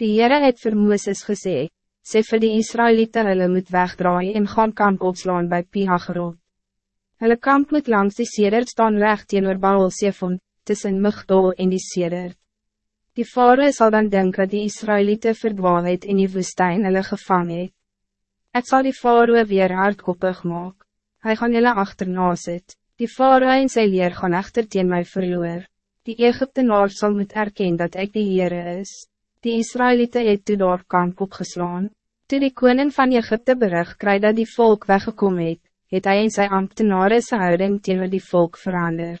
Die Heere het vir Mooses gesê, sê vir die Israëlieten hulle moet wegdraai en gaan kamp opslaan bij Pihagerot. Hulle kamp moet langs die sedert staan recht teenoor Baal Sefon, tussen Migdol en die sedert. Die vare zal dan denken dat die Israëlieten verdwaal het in die woestijn hulle gevang het. Ek sal die vare weer hardkoppig maak. Hy gaan julle achterna sit. Die vare en sy leer gaan echter teen my verloor. Die Egyptenaar zal moet erkennen dat ik de Heere is. Die Israëlieten het toe daar kamp opgeslaan. Toe die koning van Egypte berig kry dat die volk weggekomen het, het hy in sy ambtenare sy houding teenoor die volk verander.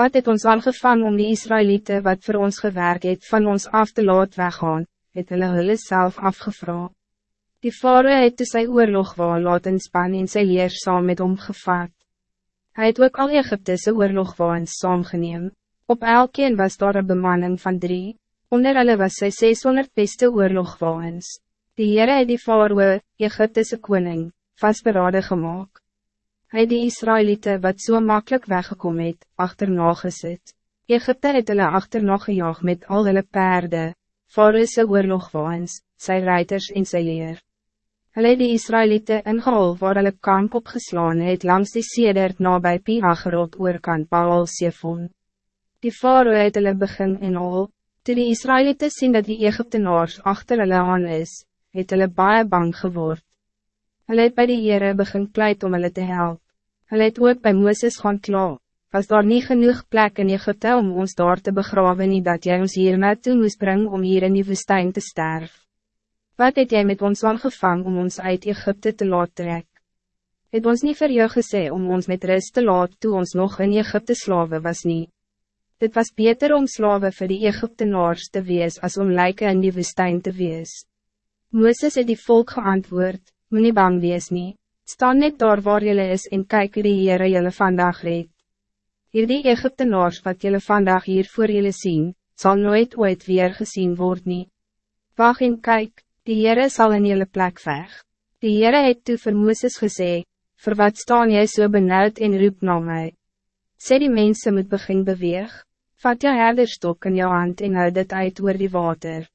Wat het ons aangevang om die Israëlieten wat voor ons gewerkt het van ons af te laat weggaan, het hulle hulle self afgevra. Die vare het toe sy oorlog waar laat in span en sy leer saam met hom gevat. Hy het ook al Egyptese oorlogwaans saamgeneem. Op elkeen was daar een bemanning van drie, onder hulle was sy 600 beste oorlogwaans. Die Heere het die Faroe, Egyptese koning, vastberade gemaakt. Hij het die Israëlieten wat zo so makkelijk weggekom het, achterna gesit. Egypte het hulle achterna gejaag met al hulle perde, Faroese oorlogwaans, sy reiters en sy leer. Hulle het die Israëlieten ingehol waar hulle kamp opgeslaan het langs die sedert na by Pihagerot oorkant Baal Sefon. Die faroe het hulle begin en al, toe die Israëlieten sien dat die Egyptenaars achter hulle aan is, het hulle baie bang geword. Hulle het by die Heere begin pleit om hulle te helpen. Hulle het ook by Mooses gaan kla, was daar niet genoeg plek in Egypte om ons daar te begraven nie dat jy ons hier naartoe moest brengen om hier in die woestijn te sterven. Wat het jy met ons aangevang om ons uit Egypte te laat trek? Het ons niet vir jou gesê om ons met rust te laat toe ons nog in Egypte slaven was niet? Dit was beter om slaven voor die Egyptenaars te wees als om lijken in die woestijn te wees. Mooses het die volk geantwoord, moet nie bang wees nie, staan net daar waar jullie is en kyk hoe die Heere jylle vandag red. Hier die Egyptenaars wat jullie vandag hier voor jullie zien, zal nooit ooit weer gezien worden. nie. Wacht en kyk, die Heere sal in jullie plek veg. Die Heere het toe vir Mooses gesê, voor wat staan jy so benauwd en roep na my? Sê die mensen moet begin beweeg, vat jou herderstok in jou hand en hou dit uit oor die water.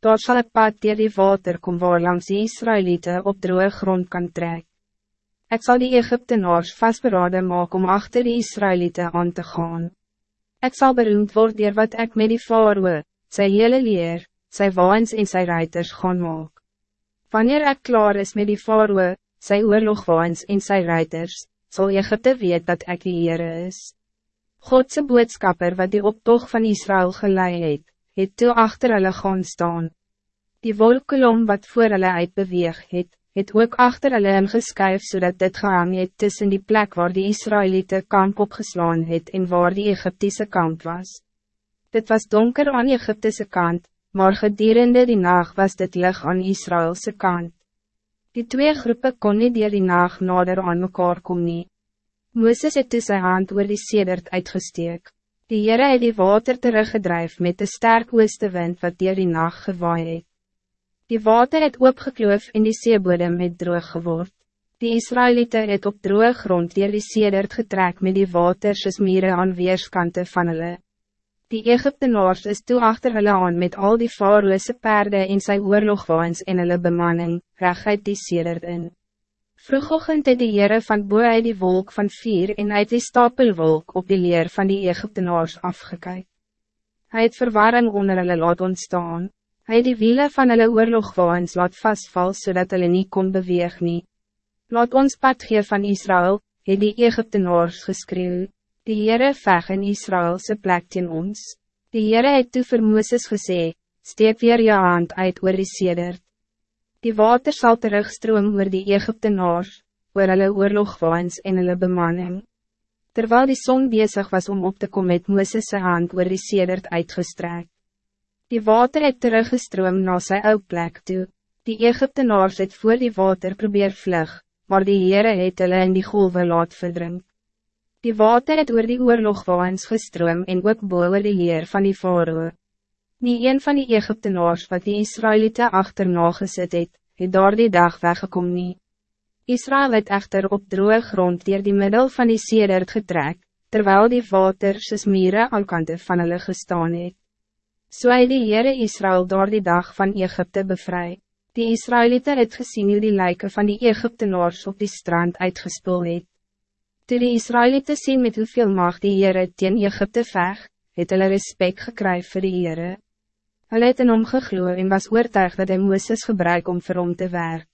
Daar sal een pad dier die water kom waar langs die Israëlieten op droge grond kan trek. Ik zal die Egyptenaars vastberaden maak om achter die Israëlieten aan te gaan. Ik zal beroemd worden dier wat ik met die faroe, sy hele leer, sy waans en sy reiters gaan maak. Wanneer ik klaar is met die faroe, sy oorlogwaans en sy reiters, zal Egypte weet dat ik die Heere is. Godse boodskapper wat die optocht van Israël geleid het, het toe achter hulle gaan staan. Die wolkolom wat voor hulle uitbeweeg het, het ook achter hulle ingeskuif zodat dit gehang het tussen die plek waar die Israëlieten kamp opgeslaan het en waar die Egyptische kamp was. Dit was donker aan Egyptische kant, maar gedurende die nacht was dit lig aan Israëlse kant. Die twee groepen kon niet dier die nacht nader aan mekaar kom nie. Mooses het toe sy hand oor die sedert uitgesteek. Die Heere het die water teruggedrijf met de sterk ooste wind wat dier die nacht gewaai het. Die water het oopgekloof en die seebodem het droog geword. Die Israëlieten het op droog grond dier die sedert getrek met die water soos mieren aan weerskante van hulle. Die Egyptenaars is toe achter hulle aan met al die faroese paarden in sy oorlogwaans en hulle bemanning, reguit die sedert in. Vroegochtend het die Heere van boe uit die wolk van vier en uit die stapelwolk op die leer van die Egyptenaars afgekyk. Hij het verwarring onder hulle laat ontstaan, hy het die wiele van hulle oorlogwaans laat vastval zodat hulle niet kon beweeg nie. Laat ons pad gee van Israël, het die Egyptenaars geskreeuw. Die Heere veg in Israëlse plek teen ons. Die Heere het toe vir Mooses gesê, steek weer je hand uit oor die sedert. Die water zal terugstroom oor die Egyptenaars, oor hulle oorlogwaans en hulle bemanning. Terwijl die zon bezig was om op te komen met Mooses hand oor die sedert uitgestrek. Die water het teruggestroom na sy ou plek toe. Die Egyptenaars het voor die water probeer vlug, maar die Heere het hulle in die golven laat verdrink. Die water het oor die oorlogwaans gestroom en ook boe oor die leer van die faroe. Nie een van die Egyptenaars wat die Israëlieten achterna gesit het, het daar die dag weggekom nie. Israël het echter op droge grond dier die middel van die sedert getrek, terwijl die water soos mire al kante van hulle gestaan het. So hy die Heere Israël door die dag van Egypte bevry. Die Israëlieten het gezien hoe die lijken van die Egyptenaars op die strand uitgespul het. Toe die Israëlieten sien met hoeveel mag die Heere teen Egypte veg, het hulle respect gekry vir die Heere. Hulle het in hom gegloe en was oortuig dat hy Mooses gebruik om vir hom te werk.